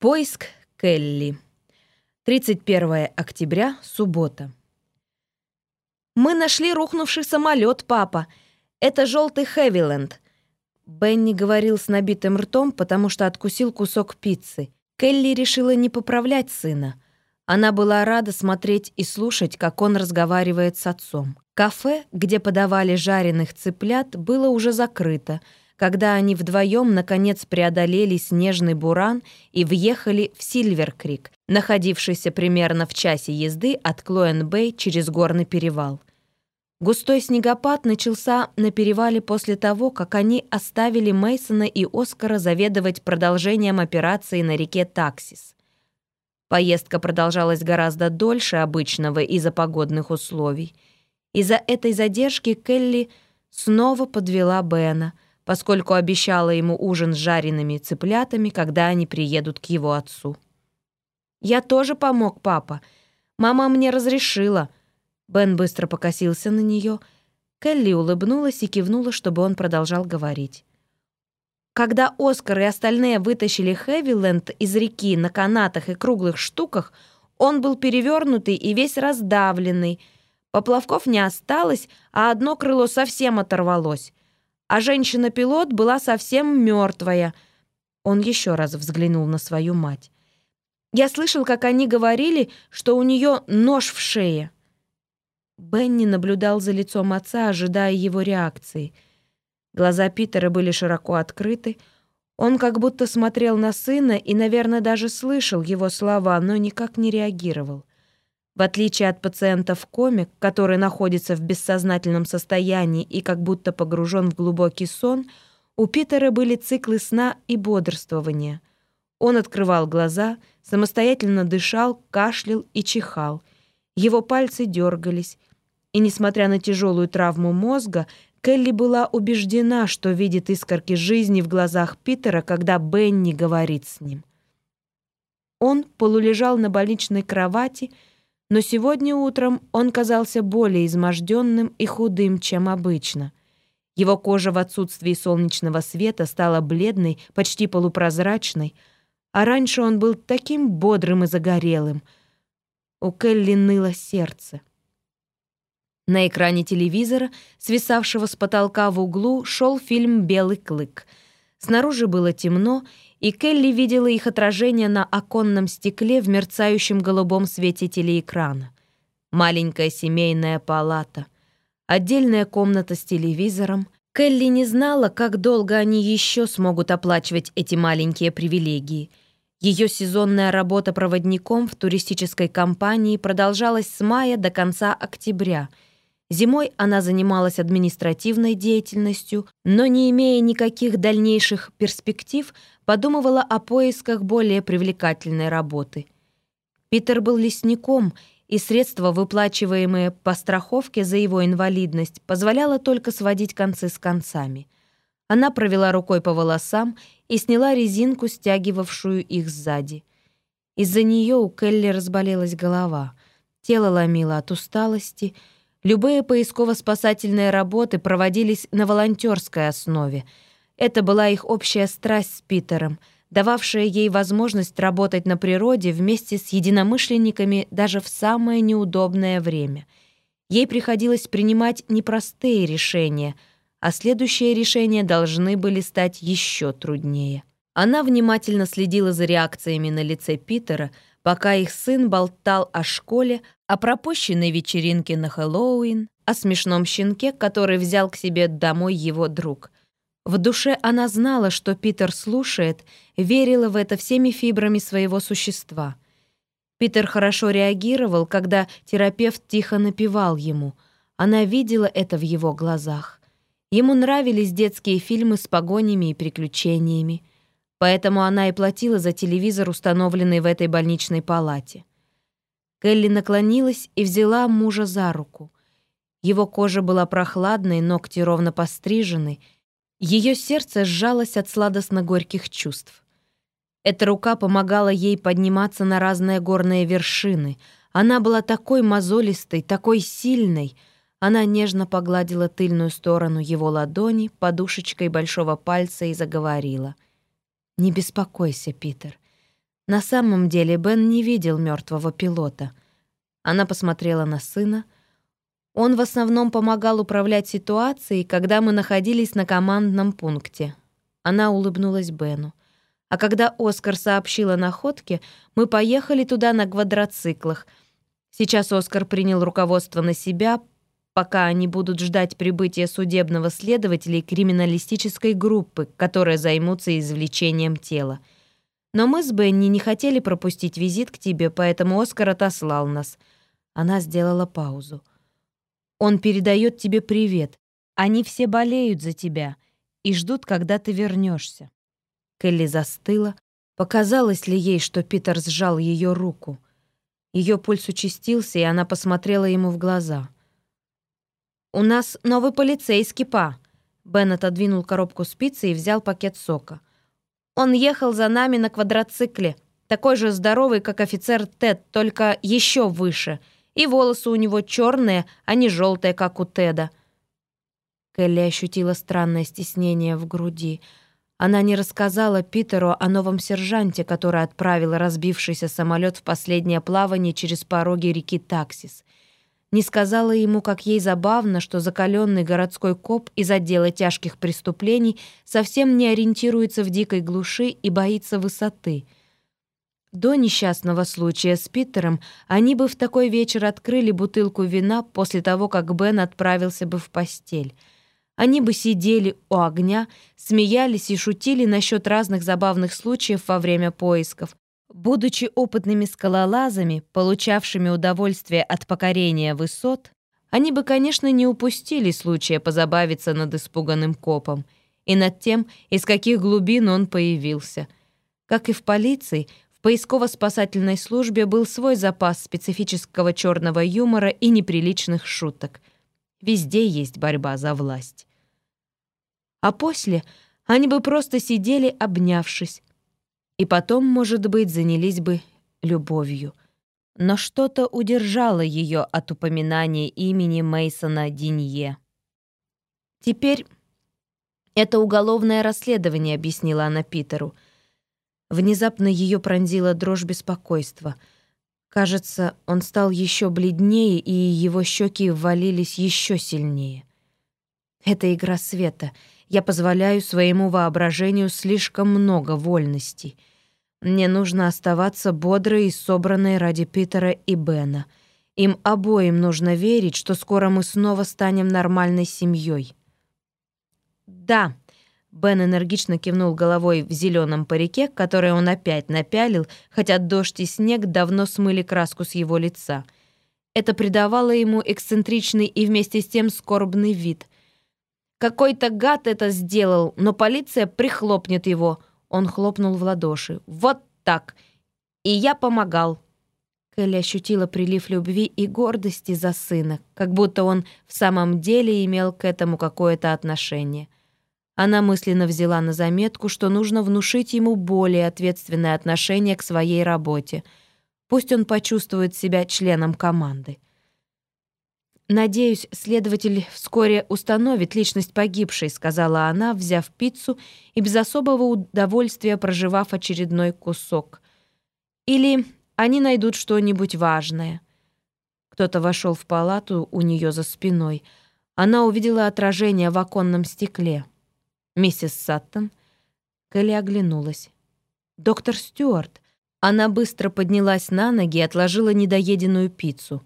Поиск Келли. 31 октября, суббота. «Мы нашли рухнувший самолет, папа. Это желтый Хэвиленд». Бенни говорил с набитым ртом, потому что откусил кусок пиццы. Келли решила не поправлять сына. Она была рада смотреть и слушать, как он разговаривает с отцом. Кафе, где подавали жареных цыплят, было уже закрыто — когда они вдвоем наконец преодолели снежный буран и въехали в Сильвер-Крик, находившийся примерно в часе езды от Клоэн-Бэй через горный перевал. Густой снегопад начался на перевале после того, как они оставили Мейсона и Оскара заведовать продолжением операции на реке Таксис. Поездка продолжалась гораздо дольше обычного из-за погодных условий. Из-за этой задержки Келли снова подвела Бена — поскольку обещала ему ужин с жареными цыплятами, когда они приедут к его отцу. «Я тоже помог, папа. Мама мне разрешила». Бен быстро покосился на нее. Келли улыбнулась и кивнула, чтобы он продолжал говорить. Когда Оскар и остальные вытащили Хэвиленд из реки на канатах и круглых штуках, он был перевернутый и весь раздавленный. Поплавков не осталось, а одно крыло совсем оторвалось а женщина-пилот была совсем мертвая. Он еще раз взглянул на свою мать. Я слышал, как они говорили, что у нее нож в шее. Бенни наблюдал за лицом отца, ожидая его реакции. Глаза Питера были широко открыты. Он как будто смотрел на сына и, наверное, даже слышал его слова, но никак не реагировал. В отличие от пациента в коме, который находится в бессознательном состоянии и как будто погружен в глубокий сон, у Питера были циклы сна и бодрствования. Он открывал глаза, самостоятельно дышал, кашлял и чихал. Его пальцы дергались. И, несмотря на тяжелую травму мозга, Келли была убеждена, что видит искорки жизни в глазах Питера, когда Бенни говорит с ним. Он полулежал на больничной кровати, но сегодня утром он казался более изможденным и худым, чем обычно. Его кожа в отсутствии солнечного света стала бледной, почти полупрозрачной, а раньше он был таким бодрым и загорелым. У Келли ныло сердце. На экране телевизора, свисавшего с потолка в углу, шел фильм «Белый клык». Снаружи было темно, и Келли видела их отражение на оконном стекле в мерцающем голубом свете телеэкрана. Маленькая семейная палата, отдельная комната с телевизором. Келли не знала, как долго они еще смогут оплачивать эти маленькие привилегии. Ее сезонная работа проводником в туристической компании продолжалась с мая до конца октября — Зимой она занималась административной деятельностью, но не имея никаких дальнейших перспектив, подумывала о поисках более привлекательной работы. Питер был лесником, и средства, выплачиваемые по страховке за его инвалидность, позволяло только сводить концы с концами. Она провела рукой по волосам и сняла резинку, стягивавшую их сзади. Из-за нее у Келли разболелась голова. Тело ломило от усталости. Любые поисково-спасательные работы проводились на волонтерской основе — это была их общая страсть с Питером, дававшая ей возможность работать на природе вместе с единомышленниками даже в самое неудобное время. Ей приходилось принимать непростые решения, а следующие решения должны были стать еще труднее. Она внимательно следила за реакциями на лице Питера, пока их сын болтал о школе, о пропущенной вечеринке на Хэллоуин, о смешном щенке, который взял к себе домой его друг — в душе она знала, что Питер слушает, верила в это всеми фибрами своего существа. Питер хорошо реагировал, когда терапевт тихо напевал ему. Она видела это в его глазах. Ему нравились детские фильмы с погонями и приключениями. Поэтому она и платила за телевизор, установленный в этой больничной палате. Келли наклонилась и взяла мужа за руку. Его кожа была прохладной, ногти ровно пострижены — ее сердце сжалось от сладостно-горьких чувств. Эта рука помогала ей подниматься на разные горные вершины. Она была такой мозолистой, такой сильной. Она нежно погладила тыльную сторону его ладони подушечкой большого пальца и заговорила. «Не беспокойся, Питер. На самом деле Бен не видел мертвого пилота. Она посмотрела на сына. Он в основном помогал управлять ситуацией, когда мы находились на командном пункте. Она улыбнулась Бену. А когда Оскар сообщил о находке, мы поехали туда на квадроциклах. Сейчас Оскар принял руководство на себя, пока они будут ждать прибытия судебного следователя и криминалистической группы, которые займутся извлечением тела. Но мы с Бенни не хотели пропустить визит к тебе, поэтому Оскар отослал нас. Она сделала паузу. Он передает тебе привет. Они все болеют за тебя и ждут, когда ты вернешься. Келли застыла. Показалось ли ей, что Питер сжал ее руку? Ее пульс участился, и она посмотрела ему в глаза. «У нас новый полицейский, па!» Бен отодвинул коробку спицы и взял пакет сока. Он ехал за нами на квадроцикле, такой же здоровый, как офицер Тед, только еще выше. И волосы у него черные, а не желтые, как у Теда. Келли ощутила странное стеснение в груди. Она не рассказала Питеру о новом сержанте, который отправил разбившийся самолет в последнее плавание через пороги реки Таксис не сказала ему, как ей забавно, что закаленный городской коп из отдела тяжких преступлений совсем не ориентируется в дикой глуши и боится высоты. До несчастного случая с Питером они бы в такой вечер открыли бутылку вина после того, как Бен отправился бы в постель. Они бы сидели у огня, смеялись и шутили насчет разных забавных случаев во время поисков, Будучи опытными скалолазами, получавшими удовольствие от покорения высот, они бы, конечно, не упустили случая позабавиться над испуганным копом и над тем, из каких глубин он появился. Как и в полиции, в поисково-спасательной службе был свой запас специфического черного юмора и неприличных шуток. Везде есть борьба за власть. А после они бы просто сидели, обнявшись, и потом, может быть, занялись бы любовью. Но что-то удержало ее от упоминания имени Мейсона Динье. Теперь это уголовное расследование, объяснила она Питеру. Внезапно ее пронзила дрожь беспокойства. Кажется, он стал еще бледнее, и его щеки ввалились еще сильнее. Это игра света. Я позволяю своему воображению слишком много вольностей. Мне нужно оставаться бодрой и собранной ради Питера и Бена. Им обоим нужно верить, что скоро мы снова станем нормальной семьей. Да, Бен энергично кивнул головой в зеленом парике, который он опять напялил, хотя дождь и снег давно смыли краску с его лица. Это придавало ему эксцентричный и вместе с тем скорбный вид. Какой-то гад это сделал, но полиция прихлопнет его — он хлопнул в ладоши. «Вот так! И я помогал!» Келли ощутила прилив любви и гордости за сына, как будто он в самом деле имел к этому какое-то отношение. Она мысленно взяла на заметку, что нужно внушить ему более ответственное отношение к своей работе. Пусть он почувствует себя членом команды. «Надеюсь, следователь вскоре установит личность погибшей», сказала она, взяв пиццу и без особого удовольствия проживав очередной кусок. «Или они найдут что-нибудь важное». Кто-то вошел в палату у нее за спиной. Она увидела отражение в оконном стекле. «Миссис Саттон?» Келли оглянулась. «Доктор Стюарт». Она быстро поднялась на ноги и отложила недоеденную пиццу.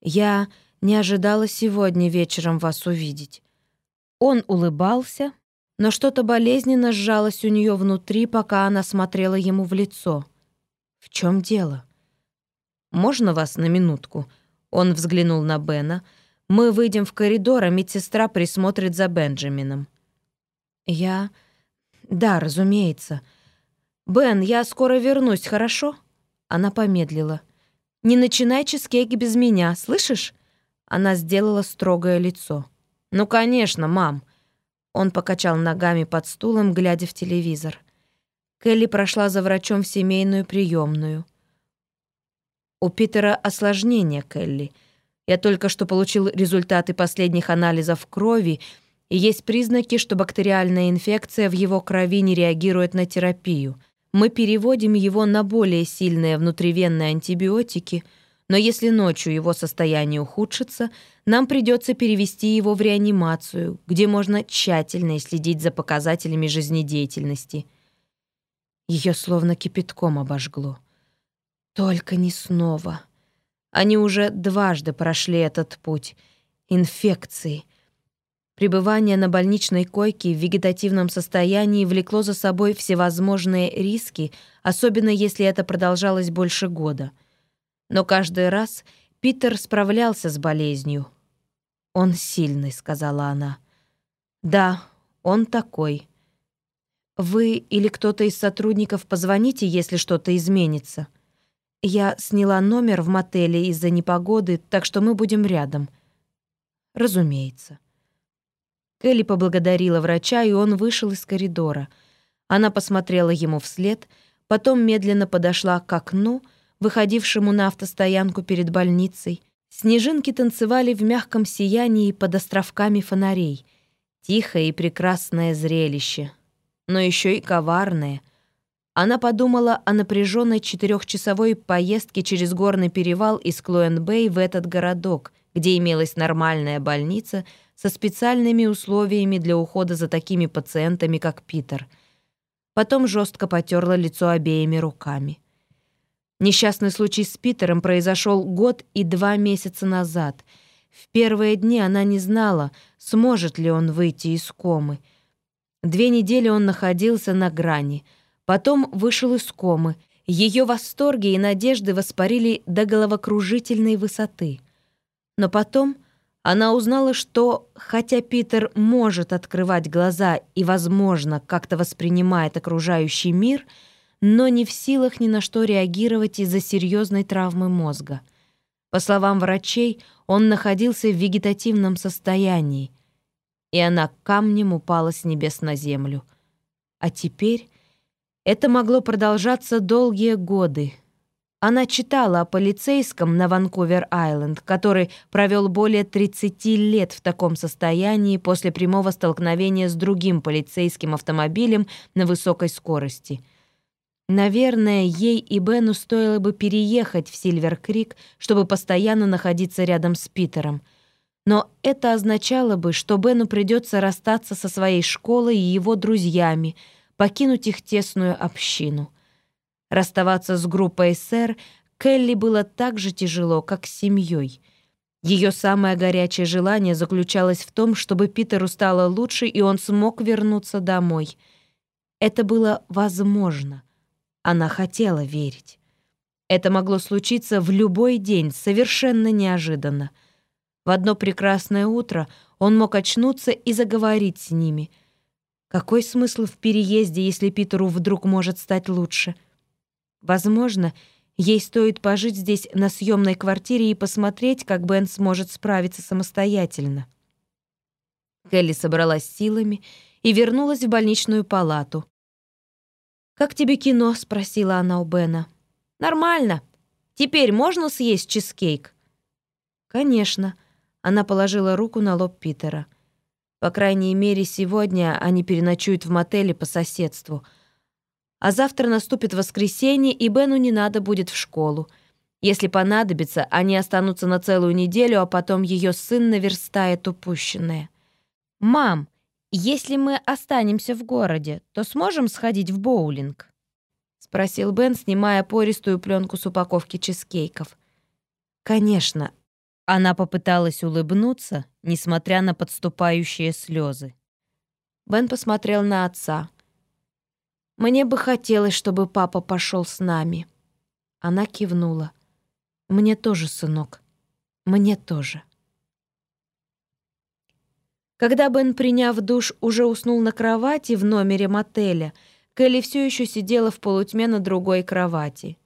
«Я...» Не ожидала сегодня вечером вас увидеть». Он улыбался, но что-то болезненно сжалось у нее внутри, пока она смотрела ему в лицо. «В чем дело?» «Можно вас на минутку?» Он взглянул на Бена. «Мы выйдем в коридор, а медсестра присмотрит за Бенджамином». «Я...» «Да, разумеется». «Бен, я скоро вернусь, хорошо?» Она помедлила. «Не начинай чизкейки без меня, слышишь?» Она сделала строгое лицо. «Ну, конечно, мам!» Он покачал ногами под стулом, глядя в телевизор. Келли прошла за врачом в семейную приемную. «У Питера осложнение, Келли. Я только что получил результаты последних анализов крови, и есть признаки, что бактериальная инфекция в его крови не реагирует на терапию. Мы переводим его на более сильные внутривенные антибиотики, но если ночью его состояние ухудшится, нам придется перевести его в реанимацию, где можно тщательно следить за показателями жизнедеятельности. Ее словно кипятком обожгло. Только не снова. Они уже дважды прошли этот путь. Инфекции — Пребывание на больничной койке в вегетативном состоянии влекло за собой всевозможные риски, особенно если это продолжалось больше года. Но каждый раз Питер справлялся с болезнью. «Он сильный», — сказала она. «Да, он такой. Вы или кто-то из сотрудников позвоните, если что-то изменится. Я сняла номер в мотеле из-за непогоды, так что мы будем рядом». «Разумеется». Келли поблагодарила врача, и он вышел из коридора. Она посмотрела ему вслед, потом медленно подошла к окну, выходившему на автостоянку перед больницей. Снежинки танцевали в мягком сиянии под островками фонарей. Тихое и прекрасное зрелище, но еще и коварное. Она подумала о напряженной четырехчасовой поездке через горный перевал из Клоэн-Бэй в этот городок, где имелась нормальная больница — со специальными условиями для ухода за такими пациентами, как Питер. Потом жестко потерла лицо обеими руками. Несчастный случай с Питером произошел год и два месяца назад. В первые дни она не знала, сможет ли он выйти из комы. Две недели он находился на грани. Потом вышел из комы. Ее восторги и надежды воспарили до головокружительной высоты. Но потом она узнала, что, хотя Питер может открывать глаза и, возможно, как-то воспринимает окружающий мир, но не в силах ни на что реагировать из-за серьезной травмы мозга. По словам врачей, он находился в вегетативном состоянии, и она камнем упала с небес на землю. А теперь это могло продолжаться долгие годы — она читала о полицейском на Ванкувер-Айленд, который провел более 30 лет в таком состоянии после прямого столкновения с другим полицейским автомобилем на высокой скорости. Наверное, ей и Бену стоило бы переехать в Сильвер-Крик, чтобы постоянно находиться рядом с Питером. Но это означало бы, что Бену придется расстаться со своей школой и его друзьями, покинуть их тесную общину. Расставаться с группой «Сэр» Келли было так же тяжело, как с семьей. Ее самое горячее желание заключалось в том, чтобы Питеру стало лучше, и он смог вернуться домой. Это было возможно. Она хотела верить. Это могло случиться в любой день, совершенно неожиданно. В одно прекрасное утро он мог очнуться и заговорить с ними. Какой смысл в переезде, если Питеру вдруг может стать лучше — Возможно, ей стоит пожить здесь на съемной квартире и посмотреть, как Бен сможет справиться самостоятельно. Келли собралась силами и вернулась в больничную палату. «Как тебе кино?» — спросила она у Бена. «Нормально. Теперь можно съесть чизкейк?» «Конечно». Она положила руку на лоб Питера. «По крайней мере, сегодня они переночуют в мотеле по соседству», а завтра наступит воскресенье, и Бену не надо будет в школу. Если понадобится, они останутся на целую неделю, а потом ее сын наверстает упущенное. «Мам, если мы останемся в городе, то сможем сходить в боулинг?» — спросил Бен, снимая пористую пленку с упаковки чизкейков. «Конечно». Она попыталась улыбнуться, несмотря на подступающие слезы. Бен посмотрел на отца — мне бы хотелось, чтобы папа пошел с нами. Она кивнула. Мне тоже, сынок. Мне тоже. Когда Бен, приняв душ, уже уснул на кровати в номере мотеля, Келли все еще сидела в полутьме на другой кровати.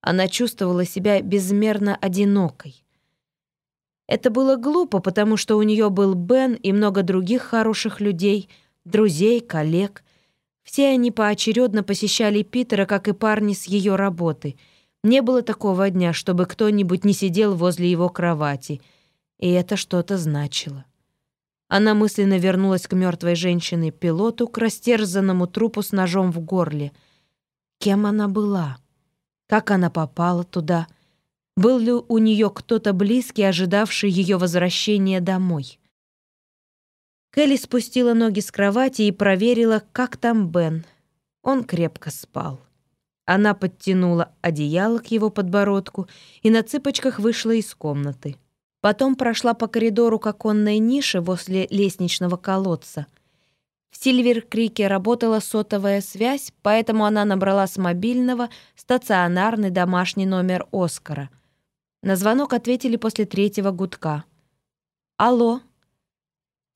Она чувствовала себя безмерно одинокой. Это было глупо, потому что у нее был Бен и много других хороших людей, друзей, коллег, все они поочередно посещали Питера, как и парни с ее работы. Не было такого дня, чтобы кто-нибудь не сидел возле его кровати. И это что-то значило. Она мысленно вернулась к мертвой женщине-пилоту, к растерзанному трупу с ножом в горле. Кем она была? Как она попала туда? Был ли у нее кто-то близкий, ожидавший ее возвращения домой? Келли спустила ноги с кровати и проверила, как там Бен. Он крепко спал. Она подтянула одеяло к его подбородку и на цыпочках вышла из комнаты. Потом прошла по коридору к оконной нише возле лестничного колодца. В Сильвер-Крике работала сотовая связь, поэтому она набрала с мобильного стационарный домашний номер Оскара. На звонок ответили после третьего гудка. «Алло?»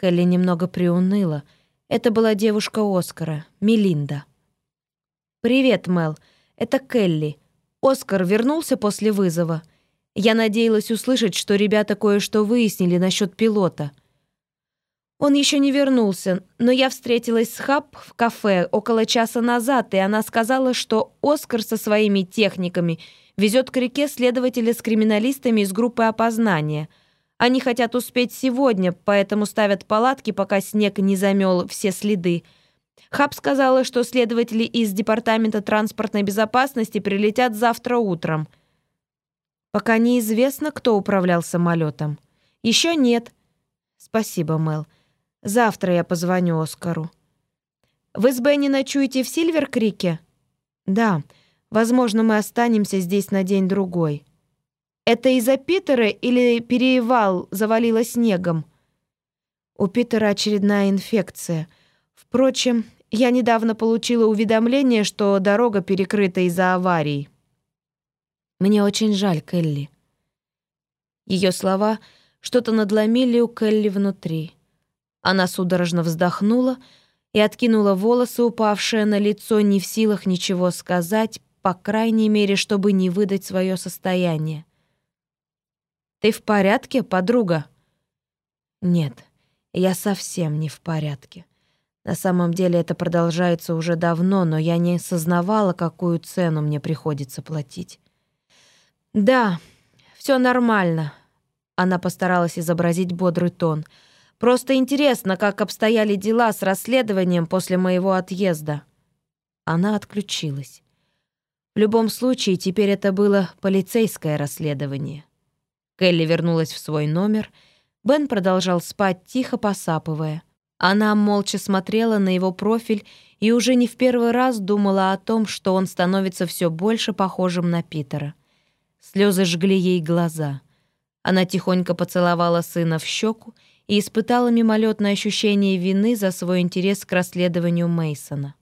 Келли немного приуныла. Это была девушка Оскара, Мелинда. «Привет, Мел. Это Келли. Оскар вернулся после вызова. Я надеялась услышать, что ребята кое-что выяснили насчет пилота. Он еще не вернулся, но я встретилась с Хаб в кафе около часа назад, и она сказала, что Оскар со своими техниками везет к реке следователя с криминалистами из группы опознания. Они хотят успеть сегодня, поэтому ставят палатки, пока снег не замел все следы. Хаб сказала, что следователи из Департамента транспортной безопасности прилетят завтра утром – Пока неизвестно, кто управлял самолетом. Еще нет. Спасибо, Мел. Завтра я позвоню Оскару. Вы с Бенни ночуете в Сильвер-Крике? Да. Возможно, мы останемся здесь на день-другой. Это из-за Питера или перевал завалило снегом? У Питера очередная инфекция. Впрочем, я недавно получила уведомление, что дорога перекрыта из-за аварии. Мне очень жаль, Келли». Ее слова что-то надломили у Келли внутри. Она судорожно вздохнула и откинула волосы, упавшие на лицо, не в силах ничего сказать, по крайней мере, чтобы не выдать свое состояние. «Ты в порядке, подруга?» «Нет, я совсем не в порядке. На самом деле это продолжается уже давно, но я не осознавала, какую цену мне приходится платить. «Да, все нормально», — она постаралась изобразить бодрый тон. «Просто интересно, как обстояли дела с расследованием после моего отъезда». Она отключилась. В любом случае, теперь это было полицейское расследование. Келли вернулась в свой номер. Бен продолжал спать, тихо посапывая. Она молча смотрела на его профиль и уже не в первый раз думала о том, что он становится все больше похожим на Питера. Слезы жгли ей глаза. Она тихонько поцеловала сына в щеку и испытала мимолетное ощущение вины за свой интерес к расследованию Мейсона.